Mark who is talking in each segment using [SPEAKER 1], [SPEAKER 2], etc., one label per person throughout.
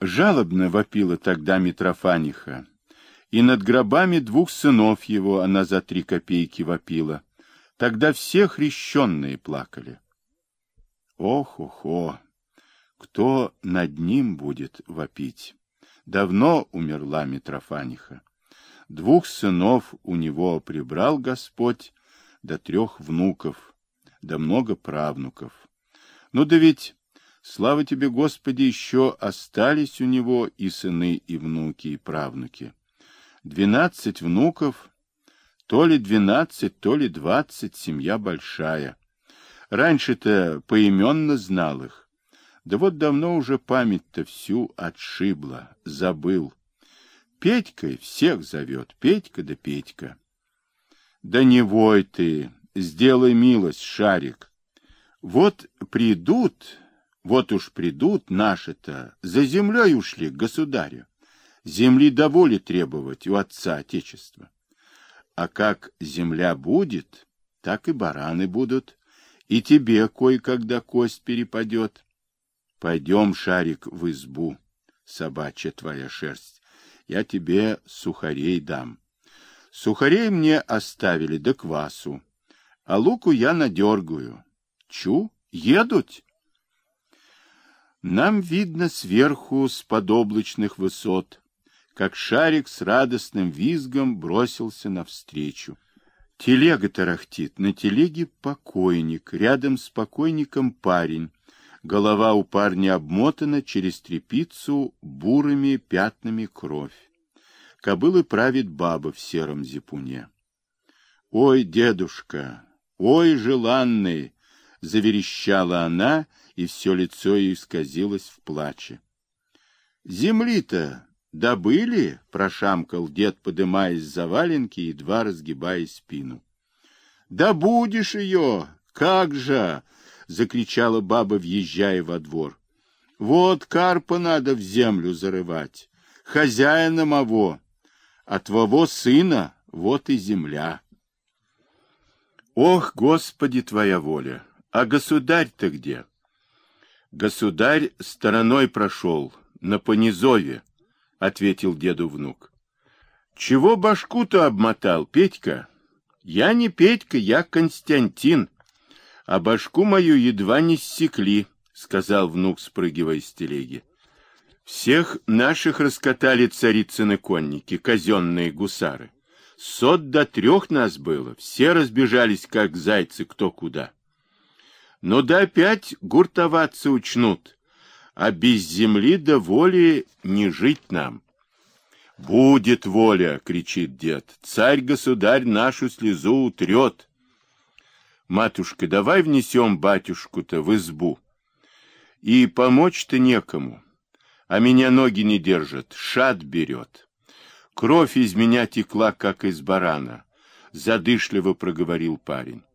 [SPEAKER 1] Жалобно вопила тогда Митрофаниха, и над гробами двух сынов его она за три копейки вопила. Тогда все хрещенные плакали. Ох-охо! Кто над ним будет вопить? Давно умерла Митрофаниха. Двух сынов у него прибрал Господь, до трех внуков, да много правнуков. Ну да ведь, слава тебе, Господи, еще остались у него и сыны, и внуки, и правнуки. Двенадцать внуков, то ли двенадцать, то ли двадцать, семья большая. Раньше-то поименно знал их. Да вот давно уже память-то всю отшибла, забыл. Петькой всех зовет, Петька да Петька. Да не вой ты, сделай милость, Шарик. Вот придут, вот уж придут наши-то, за землей ушли к государю. Земли до воли требовать у отца Отечества. А как земля будет, так и бараны будут, и тебе кое-когда кость перепадет. Пойдем, Шарик, в избу, собачья твоя шерсть, я тебе сухарей дам. Сухарей мне оставили до квасу, а луку я надергаю. Чу, едут? Нам видно сверху с подоблачных высот, как шарик с радостным визгом бросился навстречу. Телега тарахтит, на телеге покойник, рядом с покойником парень. Голова у парня обмотана через трепицу бурыми пятнами кровь. Кобылы правит баба в сером зипуне. Ой, дедушка, ой, желанный, заверещала она, и все лицо ее исказилось в плаче. Земли-то добыли, прошамкал дед, подымаясь за валенки и едва разгибая спину. Да будешь ее, как же, закричала баба, въезжая во двор. Вот карпа надо в землю зарывать, хозяина моего а твоего сына вот и земля. Ох, Господи, твоя воля! А государь-то где? Государь стороной прошел, на Понизове, — ответил деду внук. Чего башку-то обмотал, Петька? Я не Петька, я Константин, а башку мою едва не ссекли, — сказал внук, спрыгивая с телеги. Всех наших раскатали царицыны конники, казенные гусары. Сот до трех нас было, все разбежались, как зайцы, кто куда. Но да опять гуртоваться учнут, а без земли до воли не жить нам. «Будет воля!» — кричит дед. «Царь-государь нашу слезу утрет!» «Матушка, давай внесем батюшку-то в избу. И помочь-то некому а меня ноги не держат, шат берет. Кровь из меня текла, как из барана, задышливо проговорил парень.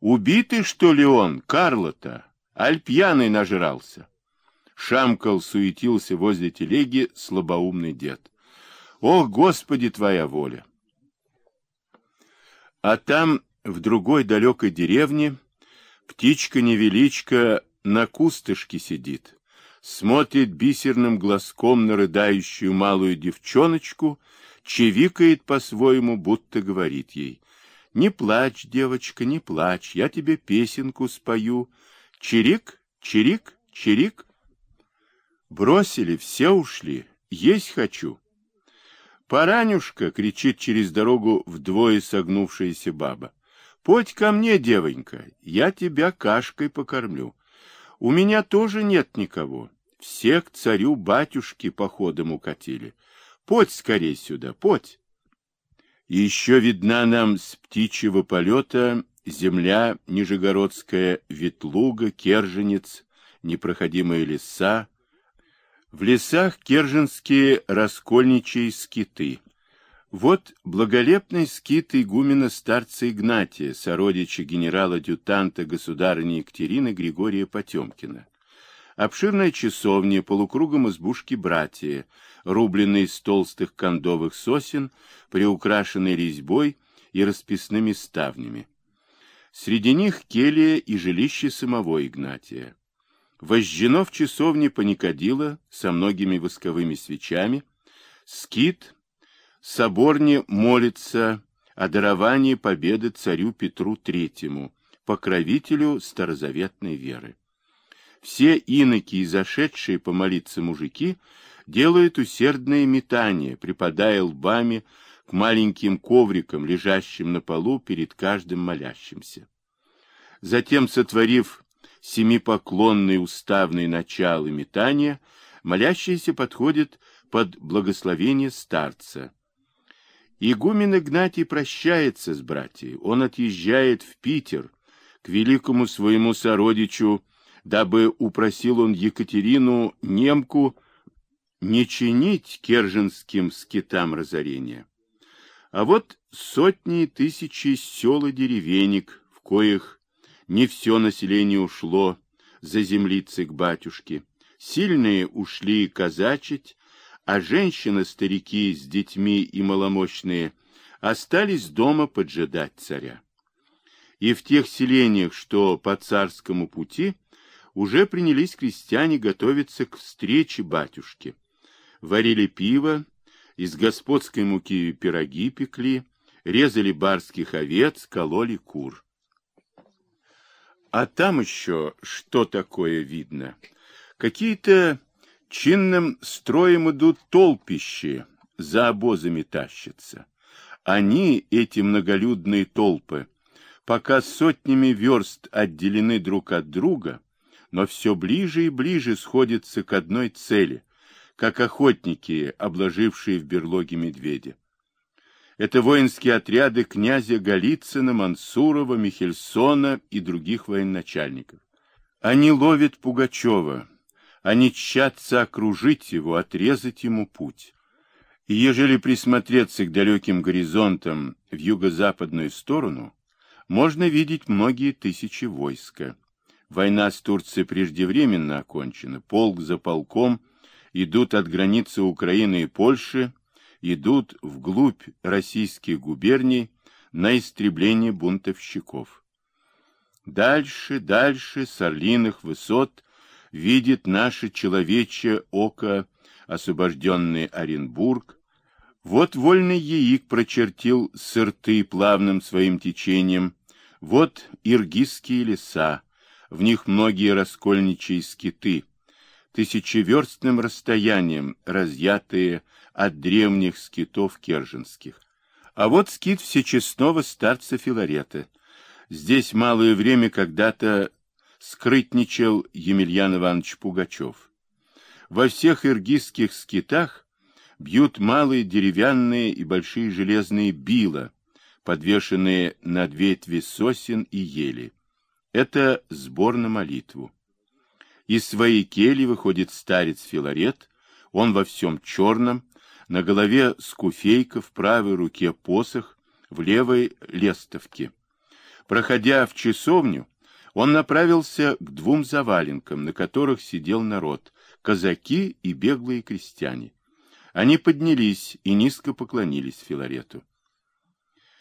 [SPEAKER 1] Убитый, что ли, он, Карло-то? Аль пьяный нажрался. Шамкал суетился возле телеги слабоумный дед. Ох, Господи, твоя воля! А там, в другой далекой деревне, птичка-невеличка на кустышке сидит смотрит бисерным глазком на рыдающую малую девчоночку, чевикает по-своему, будто говорит ей, «Не плачь, девочка, не плачь, я тебе песенку спою. Чирик, чирик, чирик». Бросили, все ушли, есть хочу. «Паранюшка!» — кричит через дорогу вдвое согнувшаяся баба. «Подь ко мне, девонька, я тебя кашкой покормлю». У меня тоже нет никого. Всех к царю-батюшке походом укатили. Подь скорей сюда, подь. Еще видна нам с птичьего полета земля Нижегородская, Ветлуга, Керженец, непроходимые леса. В лесах керженские раскольничьи скиты. Вот благолепный скит игумена старца Игнатия, сородича генерала-дютанта государыни Екатерины Григория Потемкина. Обширная часовня, полукругом избушки братья, рубленные из толстых кондовых сосен, приукрашенные резьбой и расписными ставнями. Среди них келья и жилище самого Игнатия. Вожжено в часовне Паникадила со многими восковыми свечами, скит, соборне молится о даровании победы царю Петру Третьему, покровителю старозаветной веры. Все иноки и зашедшие помолиться мужики делают усердные метания, припадая лбами к маленьким коврикам, лежащим на полу перед каждым молящимся. Затем, сотворив семипоклонные уставные началы метания, молящиеся подходят под благословение старца. Игумен Игнатий прощается с братьей, он отъезжает в Питер к великому своему сородичу, дабы упросил он Екатерину немку не чинить керженским скитам разорения. А вот сотни и тысячи сел и деревенек, в коих не все население ушло за землицы к батюшке. Сильные ушли казачить, а женщины-старики с детьми и маломощные остались дома поджидать царя. И в тех селениях, что по царскому пути, уже принялись крестьяне готовиться к встрече батюшки. Варили пиво, из господской муки пироги пекли, резали барских овец, кололи кур. А там еще что такое видно? Какие-то чинным строем идут толпищи, за обозами тащатся. Они, эти многолюдные толпы, пока сотнями верст отделены друг от друга, но все ближе и ближе сходятся к одной цели, как охотники, обложившие в берлоге медведя. Это воинские отряды князя Голицына, Мансурова, Михельсона и других военачальников. Они ловят Пугачева, они тщатся окружить его, отрезать ему путь. И ежели присмотреться к далеким горизонтам в юго-западную сторону, можно видеть многие тысячи войска. Война с Турцией преждевременно окончена. Полк за полком идут от границы Украины и Польши, идут вглубь российских губерний на истребление бунтовщиков. Дальше, дальше, с орлиных высот, видит наше человечье око освобожденный Оренбург. Вот вольный яик прочертил сырты плавным своим течением, вот иргизские леса, в них многие раскольничьи скиты, тысячеверстным расстоянием разъятые от древних скитов керженских. А вот скит всечестного старца Филарета. Здесь малое время когда-то скрытничал Емельян Иванович Пугачев. Во всех иргизских скитах бьют малые деревянные и большие железные била, подвешенные над ветви сосен и ели. Это сбор на молитву. Из своей кельи выходит старец Филарет, он во всем черном, на голове скуфейка, в правой руке посох, в левой лестовке. Проходя в часовню, он направился к двум заваленкам, на которых сидел народ, казаки и беглые крестьяне. Они поднялись и низко поклонились Филарету.